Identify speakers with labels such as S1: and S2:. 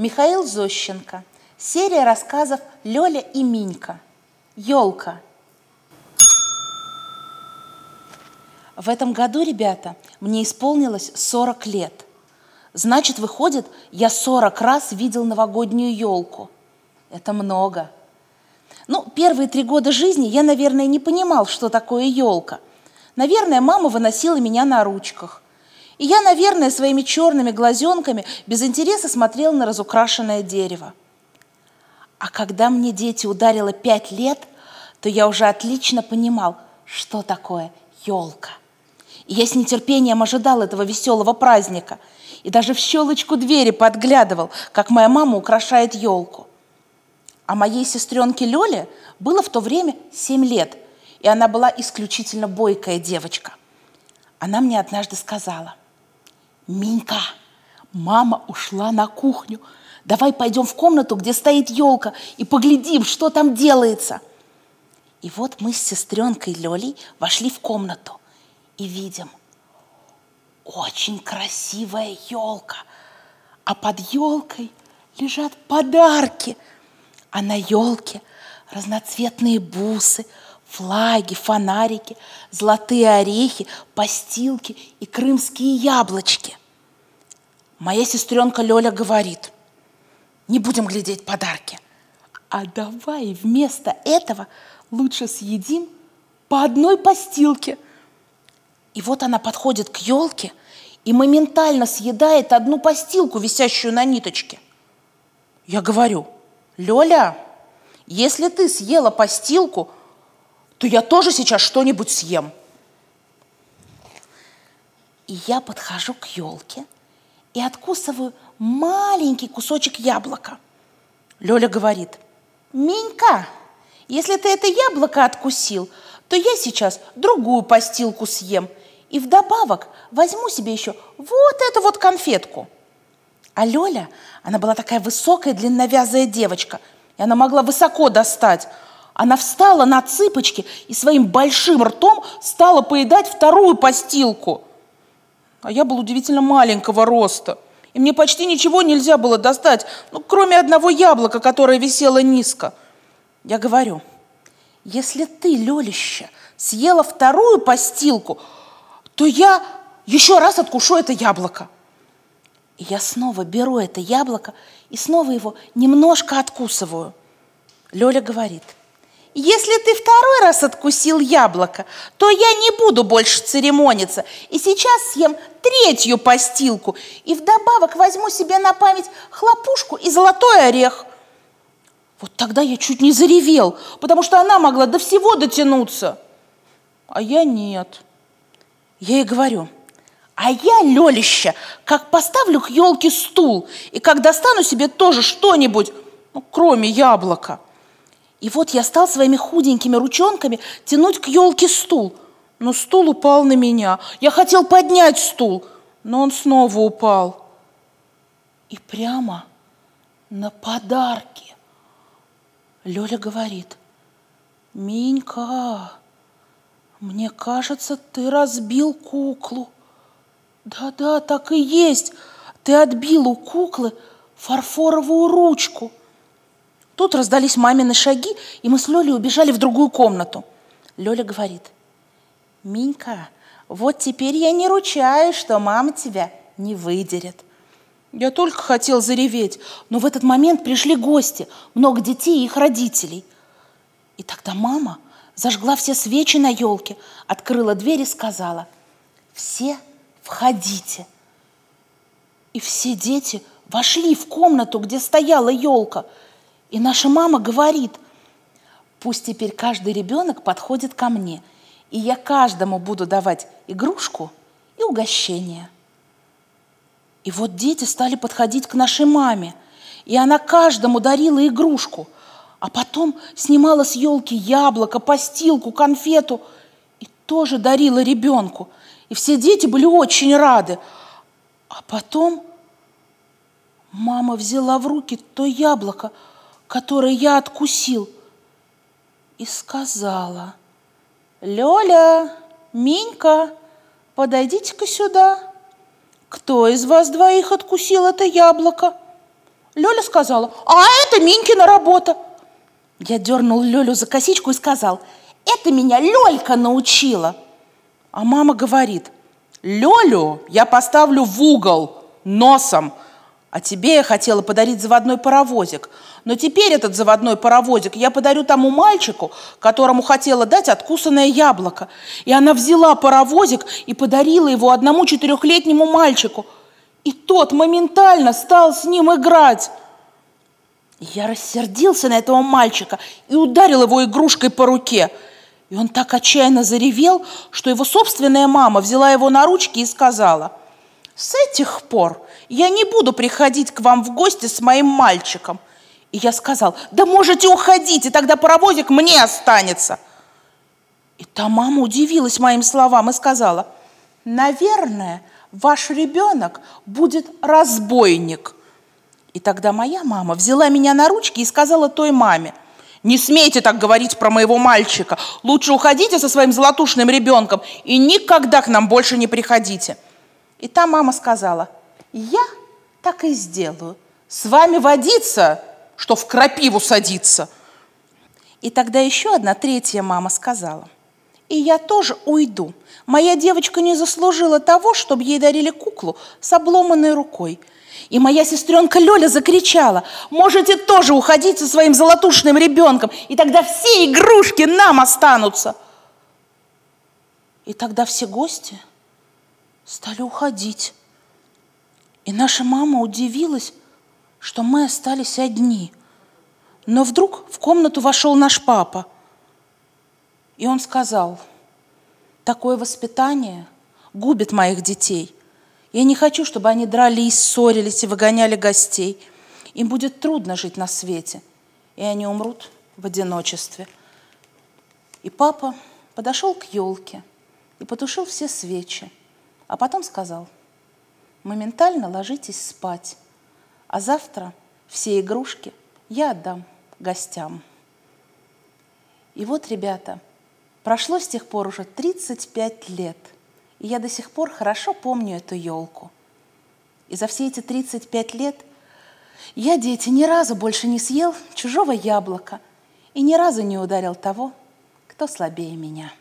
S1: Михаил Зощенко. Серия рассказов «Лёля и Минька». Ёлка. В этом году, ребята, мне исполнилось 40 лет. Значит, выходит, я 40 раз видел новогоднюю елку. Это много. Ну, первые три года жизни я, наверное, не понимал, что такое елка. Наверное, мама выносила меня на ручках. И я, наверное, своими черными глазенками без интереса смотрел на разукрашенное дерево. А когда мне дети ударило пять лет, то я уже отлично понимал, что такое елка. И я с нетерпением ожидал этого веселого праздника. И даже в щелочку двери подглядывал, как моя мама украшает елку. А моей сестренке Лёле было в то время семь лет, и она была исключительно бойкая девочка. Она мне однажды сказала, Минька, мама ушла на кухню. Давай пойдем в комнату, где стоит елка, и поглядим, что там делается. И вот мы с сестренкой Лёлей вошли в комнату и видим, очень красивая елка, а под елкой лежат подарки, а на елке разноцветные бусы, флаги, фонарики, золотые орехи, постилки и крымские яблочки. Моя сестренка Лёля говорит, не будем глядеть подарки, а давай вместо этого лучше съедим по одной постилке. И вот она подходит к елке и моментально съедает одну постилку, висящую на ниточке. Я говорю, Лёля, если ты съела постилку, то я тоже сейчас что-нибудь съем. И я подхожу к елке – и откусываю маленький кусочек яблока. Лёля говорит, Минька, если ты это яблоко откусил, то я сейчас другую постилку съем и вдобавок возьму себе еще вот эту вот конфетку. А Лёля, она была такая высокая, длинновязая девочка, и она могла высоко достать. Она встала на цыпочки и своим большим ртом стала поедать вторую постилку – а я был удивительно маленького роста. И мне почти ничего нельзя было достать, ну, кроме одного яблока, которое висело низко. Я говорю, если ты, Лелища, съела вторую постилку, то я еще раз откушу это яблоко. И я снова беру это яблоко и снова его немножко откусываю. Лёля говорит – если ты второй раз откусил яблоко, то я не буду больше церемониться. И сейчас съем третью постилку. И вдобавок возьму себе на память хлопушку и золотой орех. Вот тогда я чуть не заревел, потому что она могла до всего дотянуться. А я нет. Я ей говорю, а я, Лелища, как поставлю к елке стул, и как достану себе тоже что-нибудь, ну, кроме яблока – и вот я стал своими худенькими ручонками тянуть к елке стул. Но стул упал на меня. Я хотел поднять стул, но он снова упал. И прямо на подарки. Лёля говорит, Минька, мне кажется, ты разбил куклу. Да-да, так и есть. Ты отбил у куклы фарфоровую ручку – Тут раздались мамины шаги, и мы с Лёлей убежали в другую комнату. Лёля говорит, Минька, вот теперь я не ручаюсь, что мама тебя не выдерет. Я только хотел зареветь, но в этот момент пришли гости, много детей и их родителей. И тогда мама зажгла все свечи на елке, открыла дверь и сказала, все входите. И все дети вошли в комнату, где стояла елка – и наша мама говорит, пусть теперь каждый ребенок подходит ко мне, и я каждому буду давать игрушку и угощение. И вот дети стали подходить к нашей маме, и она каждому дарила игрушку, а потом снимала с елки яблоко, постилку, конфету и тоже дарила ребенку. И все дети были очень рады. А потом мама взяла в руки то яблоко, который я откусил, и сказала, «Лёля, Минька, подойдите-ка сюда. Кто из вас двоих откусил это яблоко?» Лёля сказала, а это Минькина работа. Я дернул Лёлю за косичку и сказал, это меня Лёлька научила. А мама говорит, Лёлю я поставлю в угол носом, а тебе я хотела подарить заводной паровозик. Но теперь этот заводной паровозик я подарю тому мальчику, которому хотела дать откусанное яблоко. И она взяла паровозик и подарила его одному четырехлетнему мальчику. И тот моментально стал с ним играть. Я рассердился на этого мальчика и ударил его игрушкой по руке. И он так отчаянно заревел, что его собственная мама взяла его на ручки и сказала, «С этих пор я не буду приходить к вам в гости с моим мальчиком». И я сказал, да можете уходить, и тогда паровозик мне останется. И та мама удивилась моим словам и сказала, наверное, ваш ребенок будет разбойник. И тогда моя мама взяла меня на ручки и сказала той маме, не смейте так говорить про моего мальчика. Лучше уходите со своим золотушным ребенком и никогда к нам больше не приходите. И та мама сказала, я так и сделаю. С вами водиться, что в крапиву садиться. И тогда еще одна третья мама сказала, и я тоже уйду. Моя девочка не заслужила того, чтобы ей дарили куклу с обломанной рукой. И моя сестренка Лёля закричала, можете тоже уходить со своим золотушным ребенком, и тогда все игрушки нам останутся. И тогда все гости стали уходить. И наша мама удивилась, что мы остались одни. Но вдруг в комнату вошел наш папа. И он сказал, такое воспитание губит моих детей. Я не хочу, чтобы они дрались, ссорились и выгоняли гостей. Им будет трудно жить на свете, и они умрут в одиночестве. И папа подошел к елке и потушил все свечи, а потом сказал – моментально ложитесь спать, а завтра все игрушки я отдам гостям. И вот, ребята, прошло с тех пор уже 35 лет, и я до сих пор хорошо помню эту елку. И за все эти 35 лет я, дети, ни разу больше не съел чужого яблока и ни разу не ударил того, кто слабее меня.